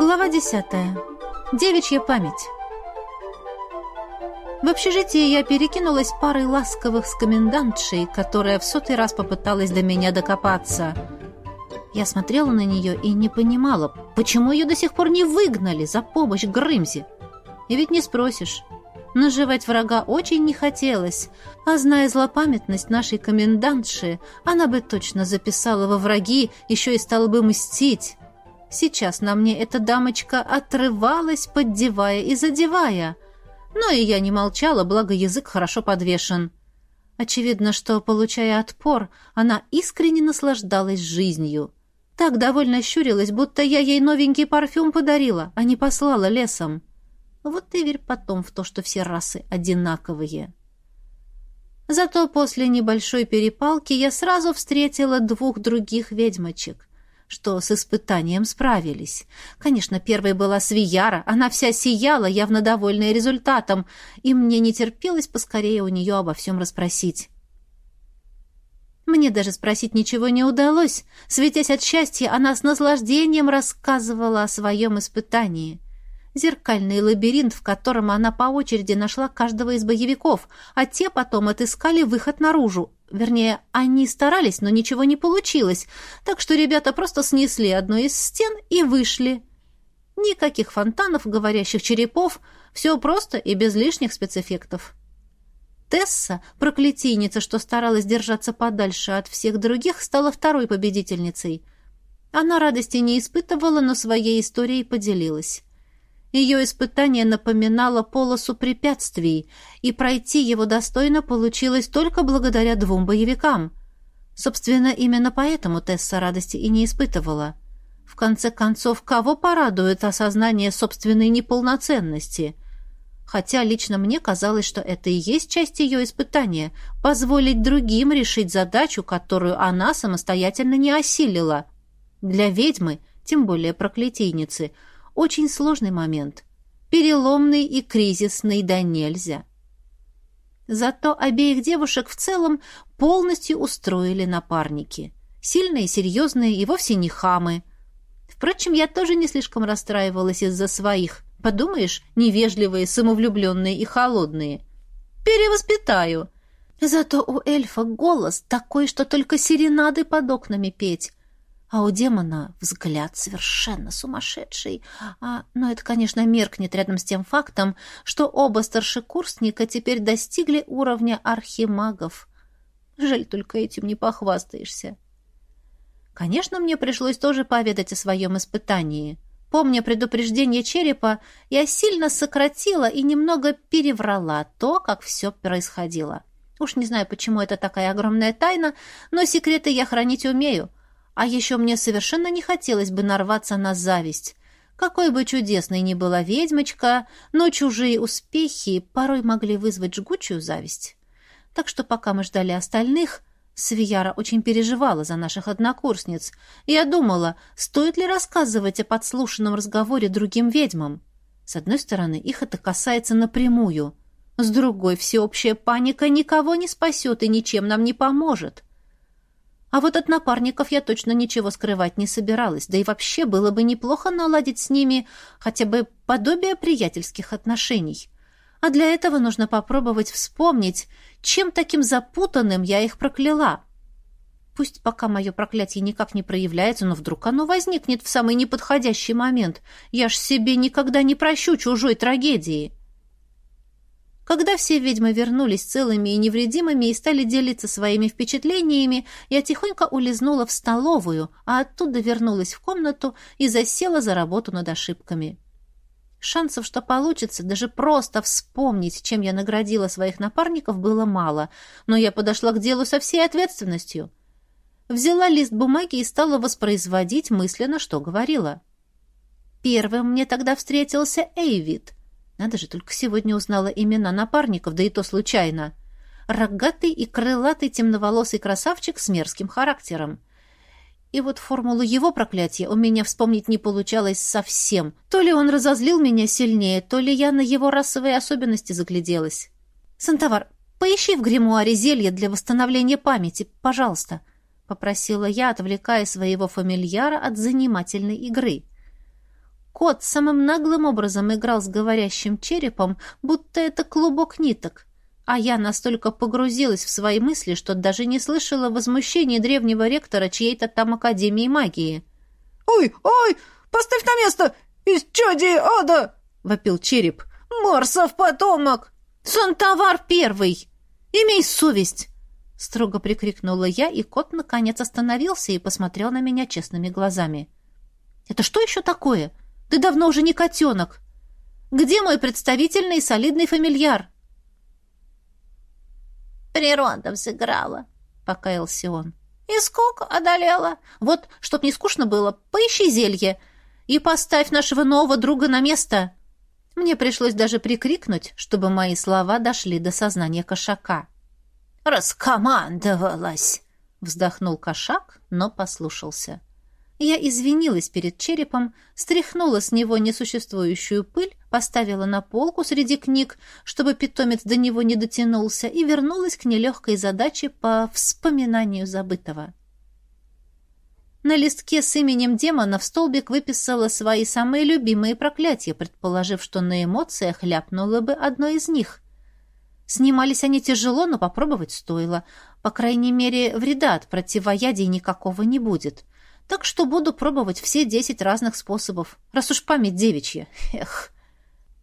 Глава десятая. Девичья память. В общежитии я перекинулась парой ласковых с комендантшей, которая в сотый раз попыталась до меня докопаться. Я смотрела на нее и не понимала, почему ее до сих пор не выгнали за помощь Грымзе. И ведь не спросишь. Наживать врага очень не хотелось, а зная злопамятность нашей комендантши, она бы точно записала во враги, еще и стала бы мстить. Сейчас на мне эта дамочка отрывалась, поддевая и задевая. Но и я не молчала, благо язык хорошо подвешен. Очевидно, что, получая отпор, она искренне наслаждалась жизнью. Так довольно щурилась, будто я ей новенький парфюм подарила, а не послала лесом. Вот и верь потом в то, что все расы одинаковые. Зато после небольшой перепалки я сразу встретила двух других ведьмочек что с испытанием справились. Конечно, первой была Свияра, она вся сияла, явно довольная результатом, и мне не терпелось поскорее у нее обо всем расспросить. Мне даже спросить ничего не удалось. Светясь от счастья, она с наслаждением рассказывала о своем испытании. Зеркальный лабиринт, в котором она по очереди нашла каждого из боевиков, а те потом отыскали выход наружу, Вернее, они старались, но ничего не получилось, так что ребята просто снесли одну из стен и вышли. Никаких фонтанов, говорящих черепов, все просто и без лишних спецэффектов. Тесса, проклятийница, что старалась держаться подальше от всех других, стала второй победительницей. Она радости не испытывала, но своей историей поделилась. Ее испытание напоминало полосу препятствий, и пройти его достойно получилось только благодаря двум боевикам. Собственно, именно поэтому Тесса радости и не испытывала. В конце концов, кого порадует осознание собственной неполноценности? Хотя лично мне казалось, что это и есть часть ее испытания — позволить другим решить задачу, которую она самостоятельно не осилила. Для ведьмы, тем более проклятийницы — очень сложный момент. Переломный и кризисный да нельзя. Зато обеих девушек в целом полностью устроили напарники. Сильные, серьезные и вовсе не хамы. Впрочем, я тоже не слишком расстраивалась из-за своих. Подумаешь, невежливые, самовлюбленные и холодные. Перевоспитаю. Зато у эльфа голос такой, что только серенады под окнами петь а у демона взгляд совершенно сумасшедший. А, но это, конечно, меркнет рядом с тем фактом, что оба старшекурсника теперь достигли уровня архимагов. Жаль, только этим не похвастаешься. Конечно, мне пришлось тоже поведать о своем испытании. Помня предупреждение черепа, я сильно сократила и немного переврала то, как все происходило. Уж не знаю, почему это такая огромная тайна, но секреты я хранить умею — а еще мне совершенно не хотелось бы нарваться на зависть. Какой бы чудесной ни была ведьмочка, но чужие успехи порой могли вызвать жгучую зависть. Так что пока мы ждали остальных, Свияра очень переживала за наших однокурсниц. Я думала, стоит ли рассказывать о подслушанном разговоре другим ведьмам. С одной стороны, их это касается напрямую. С другой, всеобщая паника никого не спасет и ничем нам не поможет. А вот от напарников я точно ничего скрывать не собиралась, да и вообще было бы неплохо наладить с ними хотя бы подобие приятельских отношений. А для этого нужно попробовать вспомнить, чем таким запутанным я их прокляла. Пусть пока мое проклятие никак не проявляется, но вдруг оно возникнет в самый неподходящий момент. Я ж себе никогда не прощу чужой трагедии. Когда все ведьмы вернулись целыми и невредимыми и стали делиться своими впечатлениями, я тихонько улизнула в столовую, а оттуда вернулась в комнату и засела за работу над ошибками. Шансов, что получится, даже просто вспомнить, чем я наградила своих напарников, было мало, но я подошла к делу со всей ответственностью. Взяла лист бумаги и стала воспроизводить мысленно, что говорила. Первым мне тогда встретился Эйвид — надо же, только сегодня узнала имена напарников, да и то случайно. Рогатый и крылатый темноволосый красавчик с мерзким характером. И вот формулу его проклятия у меня вспомнить не получалось совсем. То ли он разозлил меня сильнее, то ли я на его расовые особенности загляделась. «Сантовар, поищи в гримуаре зелье для восстановления памяти, пожалуйста», — попросила я, отвлекая своего фамильяра от занимательной игры. Кот самым наглым образом играл с говорящим черепом, будто это клубок ниток, а я настолько погрузилась в свои мысли, что даже не слышала возмущения древнего ректора чьей-то там Академии магии. «Ой, ой, поставь на место! Из чади ада!» — вопил череп. «Марсов потомок!» «Сон-товар первый! Имей совесть!» Строго прикрикнула я, и кот наконец остановился и посмотрел на меня честными глазами. «Это что еще такое? Ты давно уже не котенок! Где мой представительный и солидный фамильяр?» «Природа взыграла», — покаялся он. «И сколько одолела? Вот, чтоб не скучно было, поищи зелье и поставь нашего нового друга на место». Мне пришлось даже прикрикнуть, чтобы мои слова дошли до сознания кошака. «Раскомандовалась!» — вздохнул кошак, но послушался. Я извинилась перед черепом, стряхнула с него несуществующую пыль, поставила на полку среди книг, чтобы питомец до него не дотянулся, и вернулась к нелегкой задаче по вспоминанию забытого. На листке с именем демона в столбик выписала свои самые любимые проклятия, предположив, что на эмоциях ляпнуло бы одно из них. Снимались они тяжело, но попробовать стоило. По крайней мере, вреда от противоядия никакого не будет. Так что буду пробовать все десять разных способов, раз уж память девичья. Эх.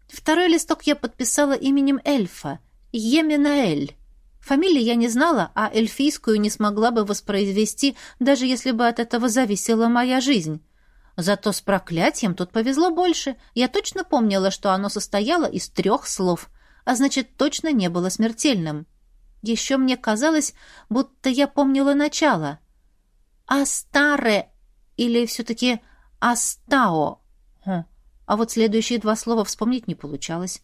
Второй листок я подписала именем эльфа, Еминаэль. Фамилии я не знала, а эльфийскую не смогла бы воспроизвести, даже если бы от этого зависела моя жизнь. Зато с проклятием тут повезло больше. Я точно помнила, что оно состояло из трех слов, а значит, точно не было смертельным. Еще мне казалось, будто я помнила начало. А старое или все-таки «Астао»? Хм. А вот следующие два слова вспомнить не получалось.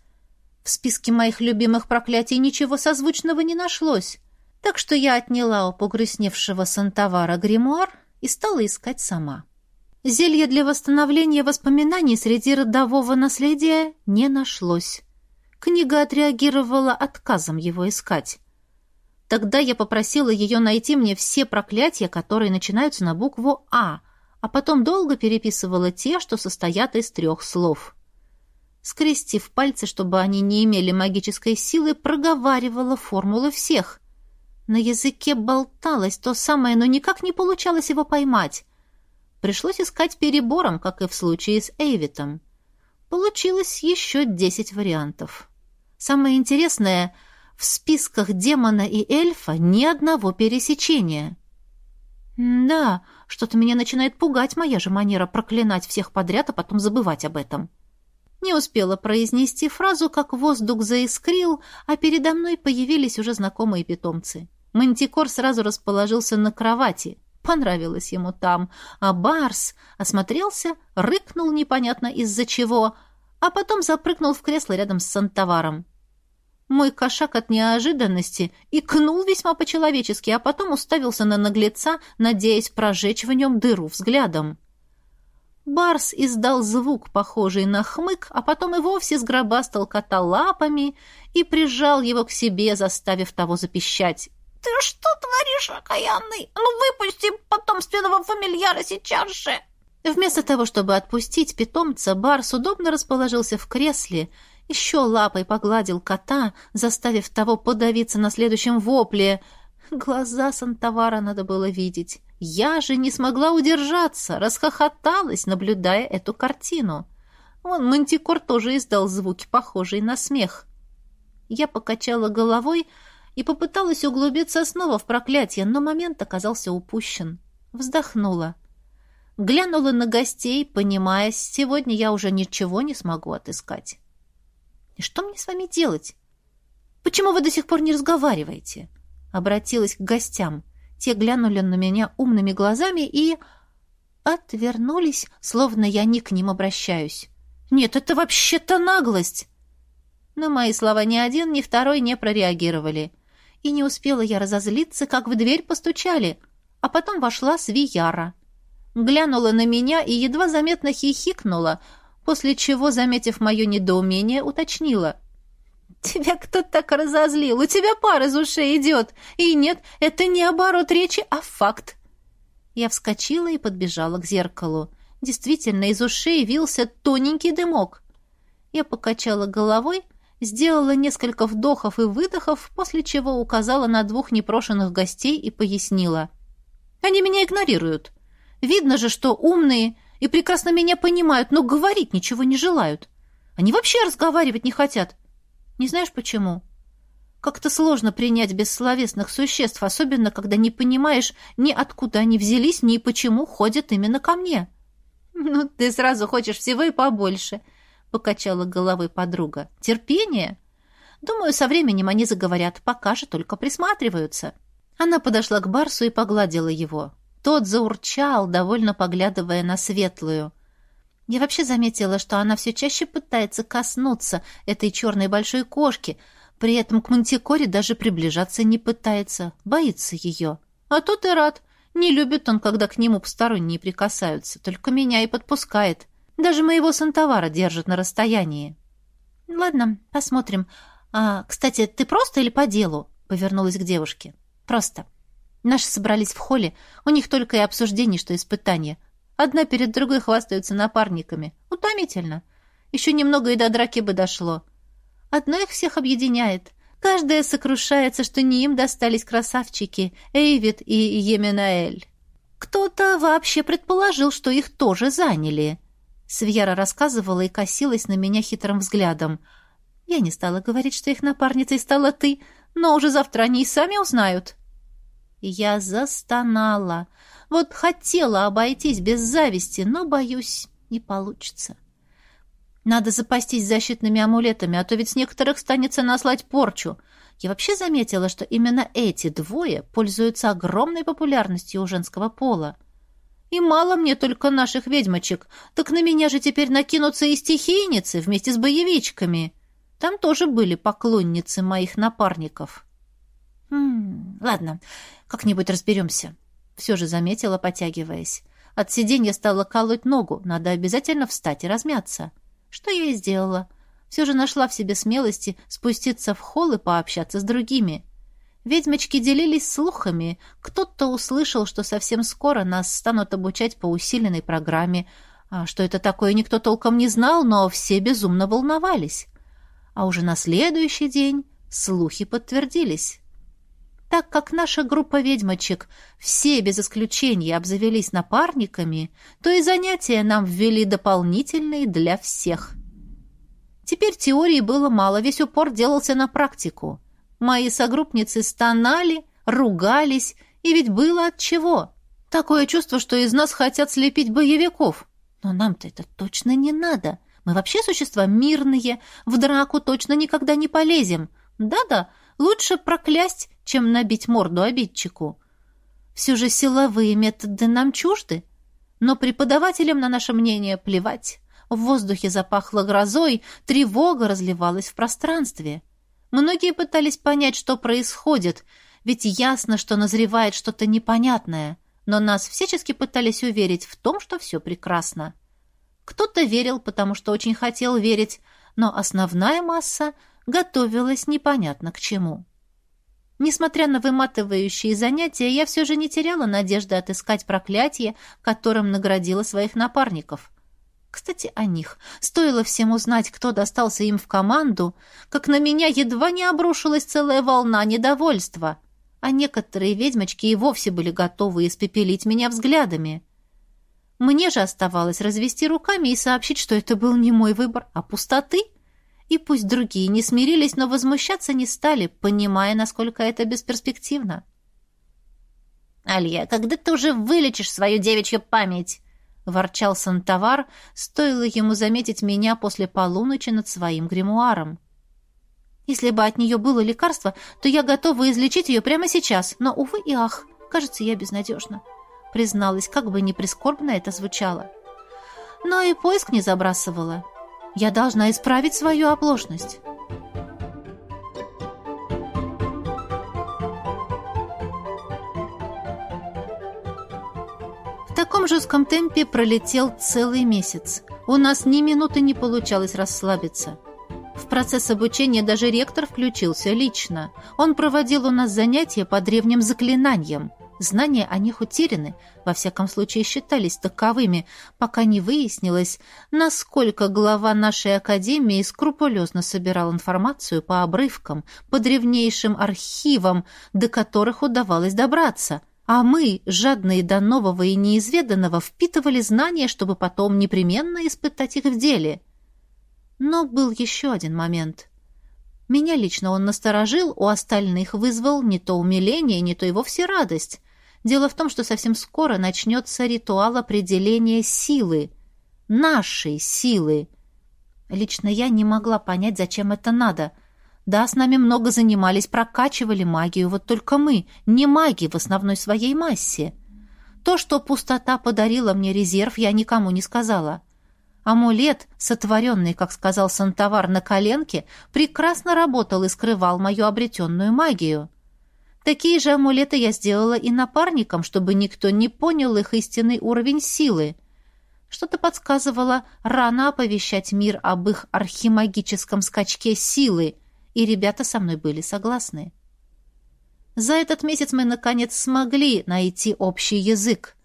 В списке моих любимых проклятий ничего созвучного не нашлось. Так что я отняла у погрустневшего Сантавара гримуар и стала искать сама. Зелье для восстановления воспоминаний среди родового наследия не нашлось. Книга отреагировала отказом его искать. Тогда я попросила ее найти мне все проклятия, которые начинаются на букву «А», а потом долго переписывала те, что состоят из трех слов. Скрестив пальцы, чтобы они не имели магической силы, проговаривала формулы всех. На языке болталось то самое, но никак не получалось его поймать. Пришлось искать перебором, как и в случае с Эйвитом. Получилось еще десять вариантов. Самое интересное — в списках демона и эльфа ни одного пересечения. «Да, что-то меня начинает пугать моя же манера проклинать всех подряд, а потом забывать об этом». Не успела произнести фразу, как воздух заискрил, а передо мной появились уже знакомые питомцы. Мантикор сразу расположился на кровати. Понравилось ему там. А Барс осмотрелся, рыкнул непонятно из-за чего, а потом запрыгнул в кресло рядом с Сантаваром. Мой кошак от неожиданности икнул весьма по-человечески, а потом уставился на наглеца, надеясь прожечь в нем дыру взглядом. Барс издал звук, похожий на хмык, а потом и вовсе сгробастал кота лапами и прижал его к себе, заставив того запищать. «Ты что творишь, окаянный? Ну, выпусти потомственного фамильяра сейчас же!» Вместо того, чтобы отпустить питомца, Барс удобно расположился в кресле еще лапой погладил кота, заставив того подавиться на следующем вопле. Глаза Сантавара надо было видеть. Я же не смогла удержаться, расхохоталась, наблюдая эту картину. Вон Мантикор тоже издал звуки, похожие на смех. Я покачала головой и попыталась углубиться снова в проклятие, но момент оказался упущен. Вздохнула. Глянула на гостей, понимая, сегодня я уже ничего не смогу отыскать. И что мне с вами делать? Почему вы до сих пор не разговариваете? Обратилась к гостям. Те глянули на меня умными глазами и отвернулись, словно я не к ним обращаюсь. Нет, это вообще-то наглость. На мои слова ни один, ни второй не прореагировали. И не успела я разозлиться, как в дверь постучали, а потом вошла Свияра. Глянула на меня и едва заметно хихикнула, после чего, заметив мое недоумение, уточнила. «Тебя кто так разозлил? У тебя пар из ушей идет. И нет, это не оборот речи, а факт». Я вскочила и подбежала к зеркалу. Действительно, из ушей вился тоненький дымок. Я покачала головой, сделала несколько вдохов и выдохов, после чего указала на двух непрошенных гостей и пояснила. «Они меня игнорируют. Видно же, что умные и прекрасно меня понимают, но говорить ничего не желают. Они вообще разговаривать не хотят. Не знаешь почему?» Как-то сложно принять бессловесных существ, особенно когда не понимаешь ни откуда они взялись, ни почему ходят именно ко мне. «Ну, ты сразу хочешь всего и побольше», — покачала головой подруга. «Терпение? Думаю, со временем они заговорят, пока же только присматриваются». Она подошла к Барсу и погладила его. Тот заурчал, довольно поглядывая на светлую. Я вообще заметила, что она все чаще пытается коснуться этой черной большой кошки — при этом к Мантикоре даже приближаться не пытается, боится ее. А тот и рад. Не любит он, когда к нему посторонние прикасаются, только меня и подпускает. Даже моего сантовара держит на расстоянии. Ладно, посмотрим. А, кстати, ты просто или по делу? Повернулась к девушке. Просто. Наши собрались в холле, у них только и обсуждение, что испытания. Одна перед другой хвастаются напарниками. Утомительно. Еще немного и до драки бы дошло. Одно их всех объединяет. Каждая сокрушается, что не им достались красавчики Эйвид и Еминаэль. Кто-то вообще предположил, что их тоже заняли. Свьяра рассказывала и косилась на меня хитрым взглядом. Я не стала говорить, что их напарницей стала ты, но уже завтра они и сами узнают. Я застонала. Вот хотела обойтись без зависти, но, боюсь, не получится. Надо запастись защитными амулетами, а то ведь с некоторых станется наслать порчу. Я вообще заметила, что именно эти двое пользуются огромной популярностью у женского пола. И мало мне только наших ведьмочек, так на меня же теперь накинутся и стихийницы вместе с боевичками. Там тоже были поклонницы моих напарников. Хм, ладно, как-нибудь разберемся. Все же заметила, потягиваясь. От сиденья стала колоть ногу, надо обязательно встать и размяться. — что я и сделала. Все же нашла в себе смелости спуститься в холл и пообщаться с другими. Ведьмочки делились слухами. Кто-то услышал, что совсем скоро нас станут обучать по усиленной программе. А что это такое, никто толком не знал, но все безумно волновались. А уже на следующий день слухи подтвердились. Так как наша группа ведьмочек все без исключения обзавелись напарниками, то и занятия нам ввели дополнительные для всех. Теперь теории было мало, весь упор делался на практику. Мои согруппницы стонали, ругались, и ведь было от чего. Такое чувство, что из нас хотят слепить боевиков. Но нам-то это точно не надо. Мы вообще существа мирные, в драку точно никогда не полезем. Да-да, лучше проклясть, чем набить морду обидчику. Все же силовые методы нам чужды, но преподавателям на наше мнение плевать. В воздухе запахло грозой, тревога разливалась в пространстве. Многие пытались понять, что происходит, ведь ясно, что назревает что-то непонятное, но нас всячески пытались уверить в том, что все прекрасно. Кто-то верил, потому что очень хотел верить, но основная масса готовилась непонятно к чему. Несмотря на выматывающие занятия, я все же не теряла надежды отыскать проклятие, которым наградила своих напарников. Кстати, о них. Стоило всем узнать, кто достался им в команду, как на меня едва не обрушилась целая волна недовольства, а некоторые ведьмочки и вовсе были готовы испепелить меня взглядами. Мне же оставалось развести руками и сообщить, что это был не мой выбор, а пустоты — и пусть другие не смирились, но возмущаться не стали, понимая, насколько это бесперспективно. «Алья, когда ты уже вылечишь свою девичью память?» — ворчал Сантовар, стоило ему заметить меня после полуночи над своим гримуаром. «Если бы от нее было лекарство, то я готова излечить ее прямо сейчас, но, увы и ах, кажется, я безнадежна», — призналась, как бы не прискорбно это звучало. Но и поиск не забрасывала. Я должна исправить свою оплошность. В таком жестком темпе пролетел целый месяц. У нас ни минуты не получалось расслабиться. В процесс обучения даже ректор включился лично. Он проводил у нас занятия по древним заклинаниям. Знания о них утеряны, во всяком случае считались таковыми, пока не выяснилось, насколько глава нашей академии скрупулезно собирал информацию по обрывкам, по древнейшим архивам, до которых удавалось добраться. А мы, жадные до нового и неизведанного, впитывали знания, чтобы потом непременно испытать их в деле. Но был еще один момент — меня лично он насторожил, у остальных вызвал не то умиление, не то и вовсе радость. Дело в том, что совсем скоро начнется ритуал определения силы. Нашей силы. Лично я не могла понять, зачем это надо. Да, с нами много занимались, прокачивали магию, вот только мы, не маги в основной своей массе. То, что пустота подарила мне резерв, я никому не сказала. — Амулет, сотворенный, как сказал Сантовар, на коленке, прекрасно работал и скрывал мою обретенную магию. Такие же амулеты я сделала и напарникам, чтобы никто не понял их истинный уровень силы. Что-то подсказывало рано оповещать мир об их архимагическом скачке силы, и ребята со мной были согласны. За этот месяц мы, наконец, смогли найти общий язык.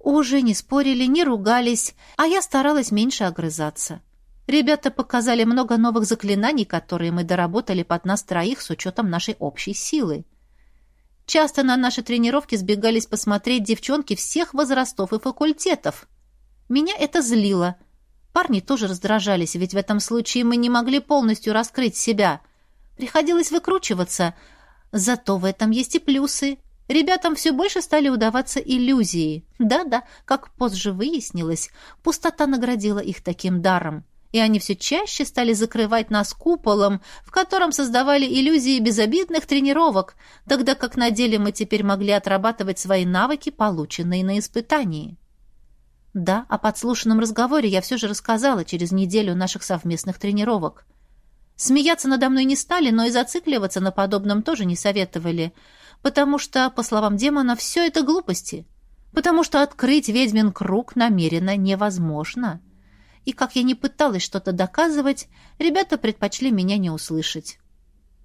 Уже не спорили, не ругались, а я старалась меньше огрызаться. Ребята показали много новых заклинаний, которые мы доработали под нас троих с учетом нашей общей силы. Часто на наши тренировки сбегались посмотреть девчонки всех возрастов и факультетов. Меня это злило. Парни тоже раздражались, ведь в этом случае мы не могли полностью раскрыть себя. Приходилось выкручиваться. Зато в этом есть и плюсы. Ребятам все больше стали удаваться иллюзии. Да-да, как позже выяснилось, пустота наградила их таким даром. И они все чаще стали закрывать нас куполом, в котором создавали иллюзии безобидных тренировок, тогда как на деле мы теперь могли отрабатывать свои навыки, полученные на испытании. Да, о подслушанном разговоре я все же рассказала через неделю наших совместных тренировок. Смеяться надо мной не стали, но и зацикливаться на подобном тоже не советовали — потому что, по словам демона, все это глупости, потому что открыть ведьмин круг намеренно невозможно. И как я не пыталась что-то доказывать, ребята предпочли меня не услышать.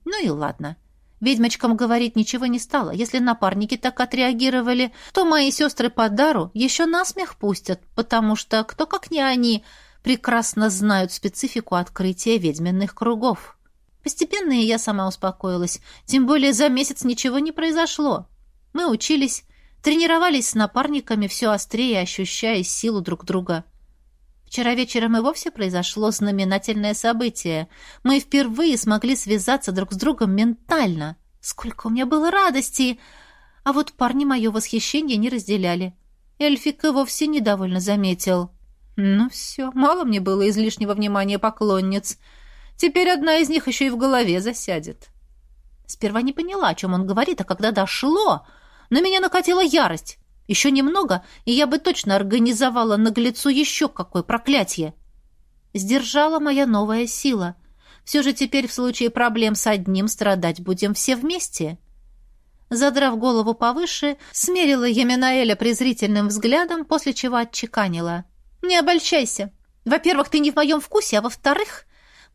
Ну и ладно. Ведьмочкам говорить ничего не стало. Если напарники так отреагировали, то мои сестры по дару еще насмех пустят, потому что кто, как не они, прекрасно знают специфику открытия ведьминных кругов. Постепенно и я сама успокоилась. Тем более за месяц ничего не произошло. Мы учились, тренировались с напарниками, все острее ощущая силу друг друга. Вчера вечером и вовсе произошло знаменательное событие. Мы впервые смогли связаться друг с другом ментально. Сколько у меня было радости! А вот парни мое восхищение не разделяли. Эльфик и вовсе недовольно заметил. «Ну все, мало мне было излишнего внимания поклонниц». Теперь одна из них еще и в голове засядет. Сперва не поняла, о чем он говорит, а когда дошло, на меня накатила ярость. Еще немного, и я бы точно организовала наглецу еще какое проклятие. Сдержала моя новая сила. Все же теперь в случае проблем с одним страдать будем все вместе. Задрав голову повыше, смерила Еминаэля презрительным взглядом, после чего отчеканила. «Не обольщайся. Во-первых, ты не в моем вкусе, а во-вторых,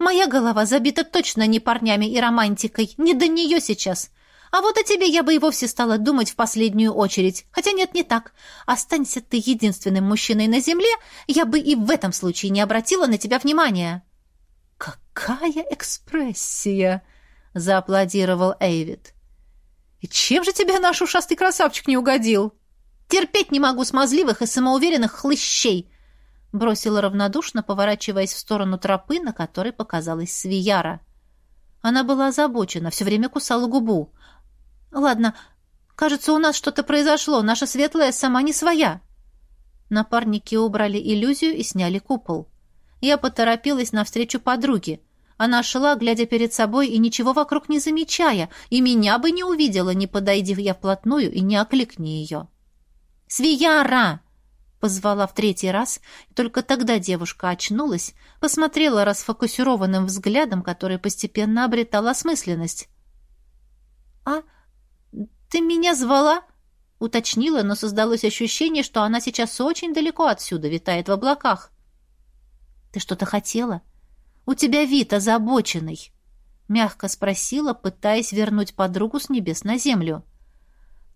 Моя голова забита точно не парнями и романтикой, не до нее сейчас. А вот о тебе я бы и вовсе стала думать в последнюю очередь. Хотя нет, не так. Останься ты единственным мужчиной на земле, я бы и в этом случае не обратила на тебя внимания». «Какая экспрессия!» — зааплодировал Эйвид. «И чем же тебе наш ушастый красавчик не угодил?» «Терпеть не могу смазливых и самоуверенных хлыщей!» бросила равнодушно, поворачиваясь в сторону тропы, на которой показалась Свияра. Она была озабочена, все время кусала губу. «Ладно, кажется, у нас что-то произошло, наша светлая сама не своя». Напарники убрали иллюзию и сняли купол. Я поторопилась навстречу подруге. Она шла, глядя перед собой и ничего вокруг не замечая, и меня бы не увидела, не подойди я вплотную и не окликни ее. «Свияра!» Позвала в третий раз, только тогда девушка очнулась, посмотрела расфокусированным взглядом, который постепенно обретал осмысленность. «А ты меня звала?» Уточнила, но создалось ощущение, что она сейчас очень далеко отсюда, витает в облаках. «Ты что-то хотела? У тебя вид озабоченный», — мягко спросила, пытаясь вернуть подругу с небес на землю.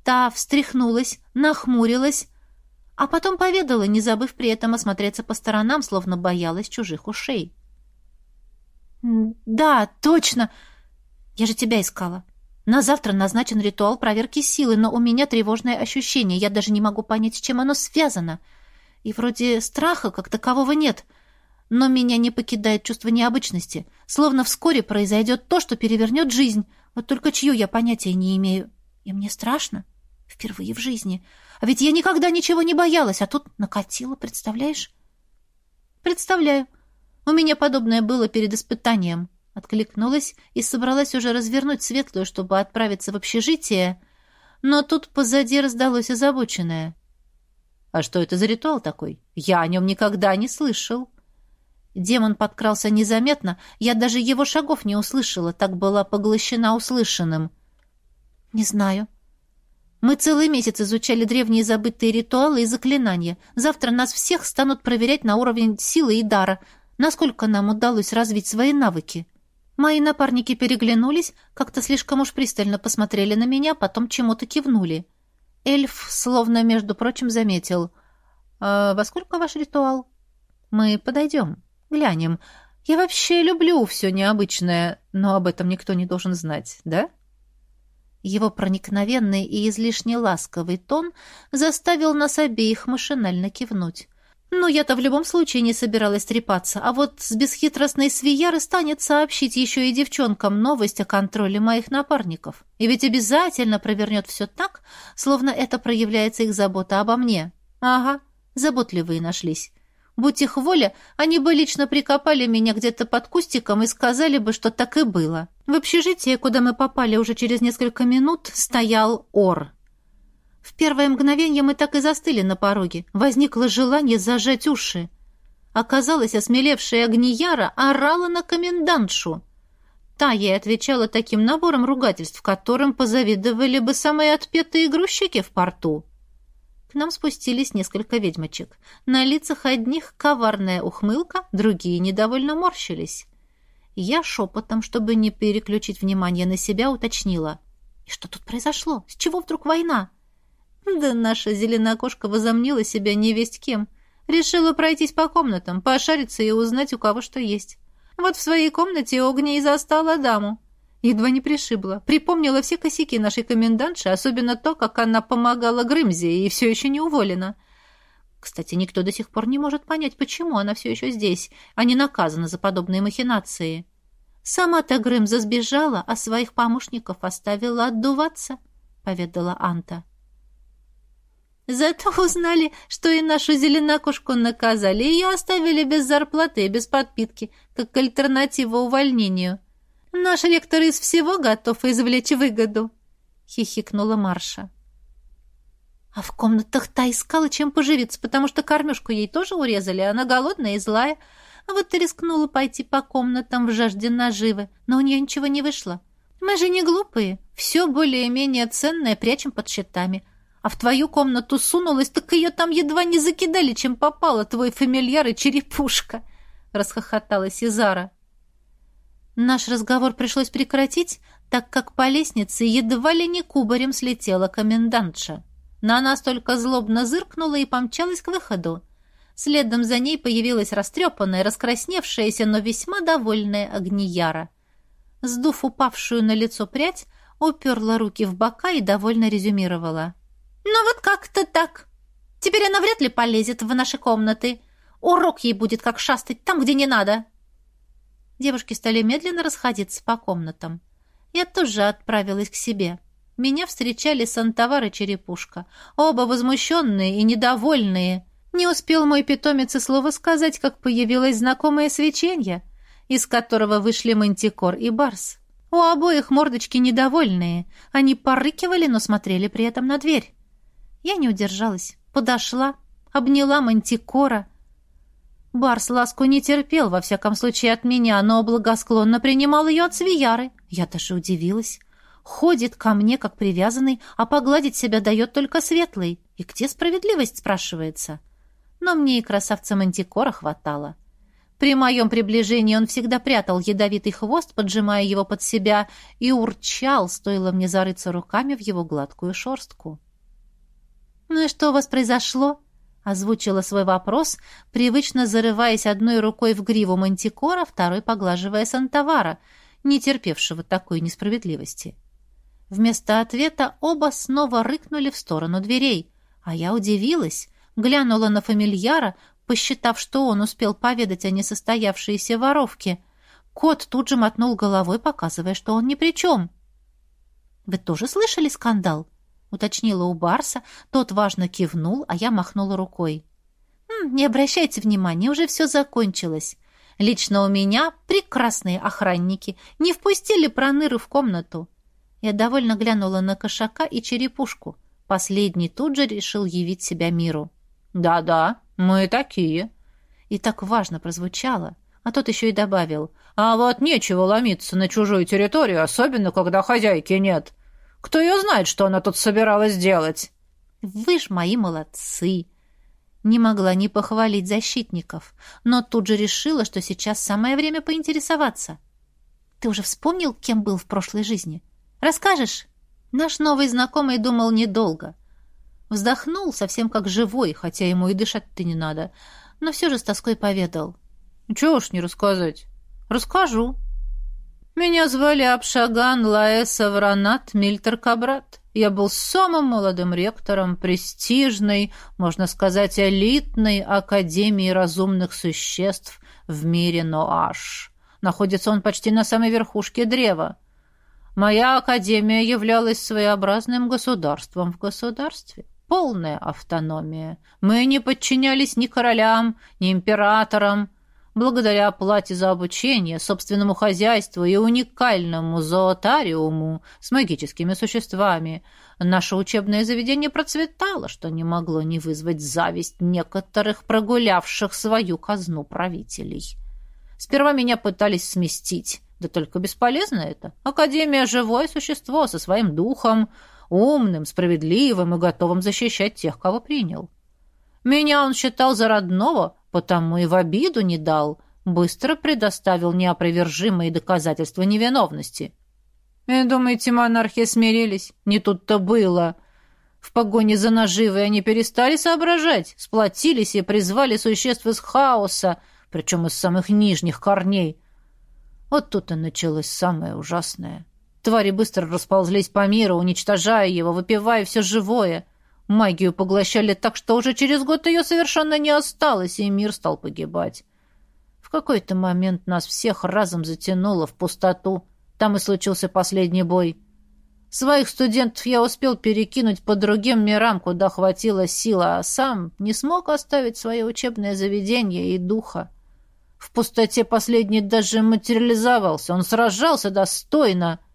Та встряхнулась, нахмурилась, а потом поведала, не забыв при этом осмотреться по сторонам, словно боялась чужих ушей. «Да, точно! Я же тебя искала. На завтра назначен ритуал проверки силы, но у меня тревожное ощущение. Я даже не могу понять, с чем оно связано. И вроде страха как такового нет. Но меня не покидает чувство необычности. Словно вскоре произойдет то, что перевернет жизнь. Вот только чью я понятия не имею. И мне страшно. Впервые в жизни. А ведь я никогда ничего не боялась, а тут накатила, представляешь? Представляю. У меня подобное было перед испытанием. Откликнулась и собралась уже развернуть светлую, чтобы отправиться в общежитие, но тут позади раздалось озабоченное. «А что это за ритуал такой? Я о нем никогда не слышал». Демон подкрался незаметно, я даже его шагов не услышала, так была поглощена услышанным. «Не знаю», мы целый месяц изучали древние забытые ритуалы и заклинания. Завтра нас всех станут проверять на уровень силы и дара, насколько нам удалось развить свои навыки. Мои напарники переглянулись, как-то слишком уж пристально посмотрели на меня, потом чему-то кивнули. Эльф, словно, между прочим, заметил. «А во сколько ваш ритуал?» «Мы подойдем, глянем. Я вообще люблю все необычное, но об этом никто не должен знать, да?» Его проникновенный и излишне ласковый тон заставил нас обеих машинально кивнуть. Ну, я-то в любом случае не собиралась трепаться, а вот с бесхитростной свияры станет сообщить еще и девчонкам новость о контроле моих напарников. И ведь обязательно провернет все так, словно это проявляется их забота обо мне. Ага, заботливые нашлись. Будь их воля, они бы лично прикопали меня где-то под кустиком и сказали бы, что так и было. В общежитии, куда мы попали уже через несколько минут, стоял Ор. В первое мгновение мы так и застыли на пороге. Возникло желание зажать уши. Оказалось, осмелевшая Агнияра орала на комендантшу. Та ей отвечала таким набором ругательств, которым позавидовали бы самые отпетые грузчики в порту. К нам спустились несколько ведьмочек. На лицах одних коварная ухмылка, другие недовольно морщились. Я шепотом, чтобы не переключить внимание на себя, уточнила. «И что тут произошло? С чего вдруг война?» Да наша зеленая кошка возомнила себя невесть кем. Решила пройтись по комнатам, пошариться и узнать, у кого что есть. Вот в своей комнате Огня и застала даму. Едва не пришибла. Припомнила все косяки нашей комендантши, особенно то, как она помогала Грымзе и все еще не уволена. Кстати, никто до сих пор не может понять, почему она все еще здесь, а не наказана за подобные махинации. Сама-то Грымза сбежала, а своих помощников оставила отдуваться, — поведала Анта. Зато узнали, что и нашу зеленокушку наказали. Ее оставили без зарплаты и без подпитки, как альтернатива увольнению. Наш ректор из всего готов извлечь выгоду, — хихикнула Марша. А в комнатах та искала, чем поживиться, потому что кормежку ей тоже урезали, она голодная и злая. А вот и рискнула пойти по комнатам в жажде наживы, но у нее ничего не вышло. Мы же не глупые, все более-менее ценное прячем под щитами — а в твою комнату сунулась, так ее там едва не закидали, чем попала твой фамильяр и черепушка!» — расхохоталась Изара. Наш разговор пришлось прекратить, так как по лестнице едва ли не кубарем слетела комендантша. На нас только злобно зыркнула и помчалась к выходу. Следом за ней появилась растрепанная, раскрасневшаяся, но весьма довольная Агнияра. Сдув упавшую на лицо прядь, уперла руки в бока и довольно резюмировала. «Ну вот как-то так. Теперь она вряд ли полезет в наши комнаты. Урок ей будет как шастать там, где не надо». Девушки стали медленно расходиться по комнатам. Я тоже отправилась к себе. Меня встречали Сантовар и Черепушка. Оба возмущенные и недовольные. Не успел мой питомец и слова сказать, как появилось знакомое свечение, из которого вышли Мантикор и Барс. У обоих мордочки недовольные. Они порыкивали, но смотрели при этом на дверь. Я не удержалась, подошла, обняла мантикора. Барс ласку не терпел, во всяком случае, от меня, но благосклонно принимал ее от свияры. Я даже удивилась. Ходит ко мне, как привязанный, а погладить себя дает только светлый. И где справедливость, спрашивается? Но мне и красавца мантикора хватало. При моем приближении он всегда прятал ядовитый хвост, поджимая его под себя, и урчал, стоило мне зарыться руками в его гладкую шорстку. «Ну и что у вас произошло?» — озвучила свой вопрос, привычно зарываясь одной рукой в гриву мантикора, второй поглаживая Сантавара, не терпевшего такой несправедливости. Вместо ответа оба снова рыкнули в сторону дверей, а я удивилась, глянула на фамильяра, посчитав, что он успел поведать о несостоявшейся воровке. Кот тут же мотнул головой, показывая, что он ни при чем. «Вы тоже слышали скандал?» — уточнила у Барса. Тот важно кивнул, а я махнула рукой. «Не обращайте внимания, уже все закончилось. Лично у меня прекрасные охранники не впустили проныры в комнату». Я довольно глянула на кошака и черепушку. Последний тут же решил явить себя миру. «Да-да, мы такие». И так важно прозвучало. А тот еще и добавил. «А вот нечего ломиться на чужую территорию, особенно, когда хозяйки нет. Кто ее знает, что она тут собиралась делать?» «Вы ж мои молодцы!» Не могла не похвалить защитников, но тут же решила, что сейчас самое время поинтересоваться. «Ты уже вспомнил, кем был в прошлой жизни? Расскажешь?» Наш новый знакомый думал недолго. Вздохнул, совсем как живой, хотя ему и дышать-то не надо, но все же с тоской поведал. «Чего уж не рассказать?» «Расскажу». «Меня звали Абшаган Лаэса Вранат Мильтер Кабрат. Я был самым молодым ректором престижной, можно сказать, элитной Академии разумных существ в мире Ноаш. Находится он почти на самой верхушке древа. Моя академия являлась своеобразным государством в государстве полная автономия. Мы не подчинялись ни королям, ни императорам. Благодаря оплате за обучение, собственному хозяйству и уникальному зоотариуму с магическими существами, наше учебное заведение процветало, что не могло не вызвать зависть некоторых прогулявших свою казну правителей. Сперва меня пытались сместить, да только бесполезно это. Академия — живое существо со своим духом — умным, справедливым и готовым защищать тех, кого принял. Меня он считал за родного, потому и в обиду не дал, быстро предоставил неопровержимые доказательства невиновности. И думаете, монархи смирились? Не тут-то было. В погоне за наживой они перестали соображать, сплотились и призвали существ из хаоса, причем из самых нижних корней. Вот тут и началось самое ужасное. Твари быстро расползлись по миру, уничтожая его, выпивая все живое. Магию поглощали так, что уже через год ее совершенно не осталось, и мир стал погибать. В какой-то момент нас всех разом затянуло в пустоту. Там и случился последний бой. Своих студентов я успел перекинуть по другим мирам, куда хватило сила, а сам не смог оставить свое учебное заведение и духа. В пустоте последний даже материализовался. Он сражался достойно —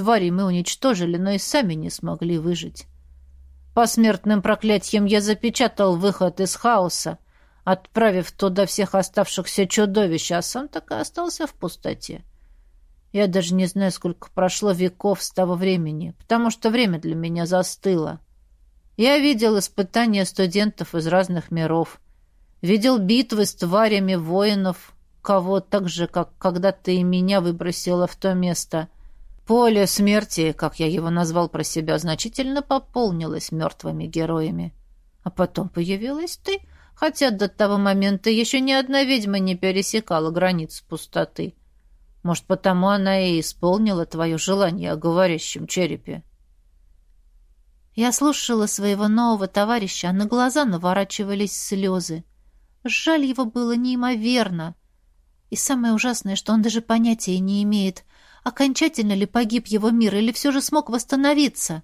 Твари мы уничтожили, но и сами не смогли выжить. Посмертным проклятием я запечатал выход из хаоса, отправив туда всех оставшихся чудовищ, а сам так и остался в пустоте. Я даже не знаю, сколько прошло веков с того времени, потому что время для меня застыло. Я видел испытания студентов из разных миров, видел битвы с тварями воинов, кого так же, как когда-то и меня выбросило в то место — Поле смерти, как я его назвал про себя, значительно пополнилось мертвыми героями. А потом появилась ты, хотя до того момента еще ни одна ведьма не пересекала границ пустоты. Может, потому она и исполнила твое желание о говорящем черепе. Я слушала своего нового товарища, а на глаза наворачивались слезы. Жаль его было неимоверно. И самое ужасное, что он даже понятия не имеет, окончательно ли погиб его мир или все же смог восстановиться.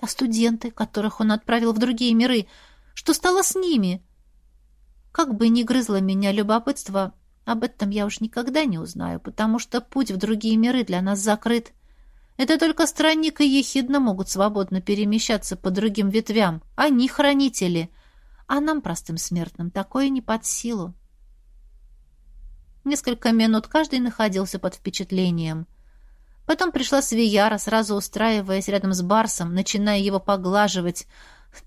А студенты, которых он отправил в другие миры, что стало с ними? Как бы ни грызло меня любопытство, об этом я уж никогда не узнаю, потому что путь в другие миры для нас закрыт. Это только странник и ехидно могут свободно перемещаться по другим ветвям. Они хранители, а нам, простым смертным, такое не под силу. Несколько минут каждый находился под впечатлением. Потом пришла Свияра, сразу устраиваясь рядом с Барсом, начиная его поглаживать.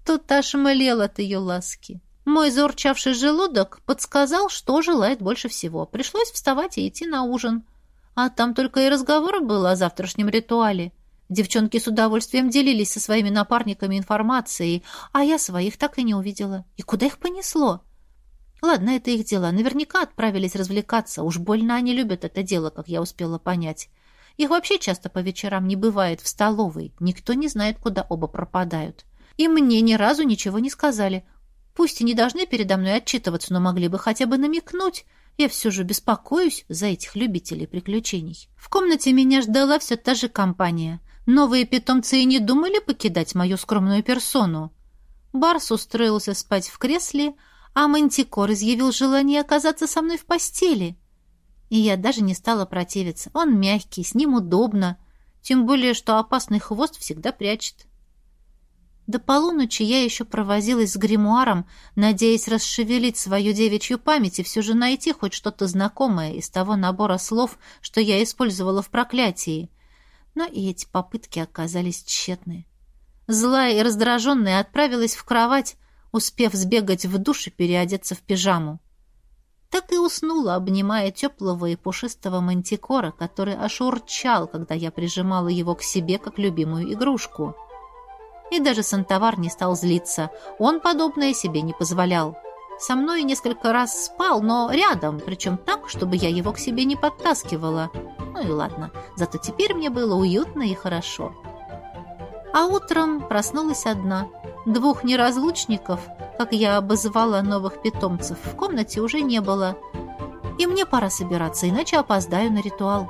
Тут аж млел от ее ласки. Мой заурчавший желудок подсказал, что желает больше всего. Пришлось вставать и идти на ужин. А там только и разговора было о завтрашнем ритуале. Девчонки с удовольствием делились со своими напарниками информацией, а я своих так и не увидела. И куда их понесло? Ладно, это их дела. Наверняка отправились развлекаться. Уж больно они любят это дело, как я успела понять. Их вообще часто по вечерам не бывает в столовой. Никто не знает, куда оба пропадают. И мне ни разу ничего не сказали. Пусть и не должны передо мной отчитываться, но могли бы хотя бы намекнуть. Я все же беспокоюсь за этих любителей приключений. В комнате меня ждала все та же компания. Новые питомцы и не думали покидать мою скромную персону. Барс устроился спать в кресле, а Мантикор изъявил желание оказаться со мной в постели. И я даже не стала противиться. Он мягкий, с ним удобно. Тем более, что опасный хвост всегда прячет. До полуночи я еще провозилась с гримуаром, надеясь расшевелить свою девичью память и все же найти хоть что-то знакомое из того набора слов, что я использовала в проклятии. Но и эти попытки оказались тщетны. Злая и раздраженная отправилась в кровать, успев сбегать в душ и переодеться в пижаму. Так и уснула, обнимая теплого и пушистого мантикора, который аж урчал, когда я прижимала его к себе, как любимую игрушку. — и даже Сантовар не стал злиться. Он подобное себе не позволял. Со мной несколько раз спал, но рядом, причем так, чтобы я его к себе не подтаскивала. Ну и ладно, зато теперь мне было уютно и хорошо. А утром проснулась одна. Двух неразлучников, как я обозвала новых питомцев, в комнате уже не было. И мне пора собираться, иначе опоздаю на ритуал.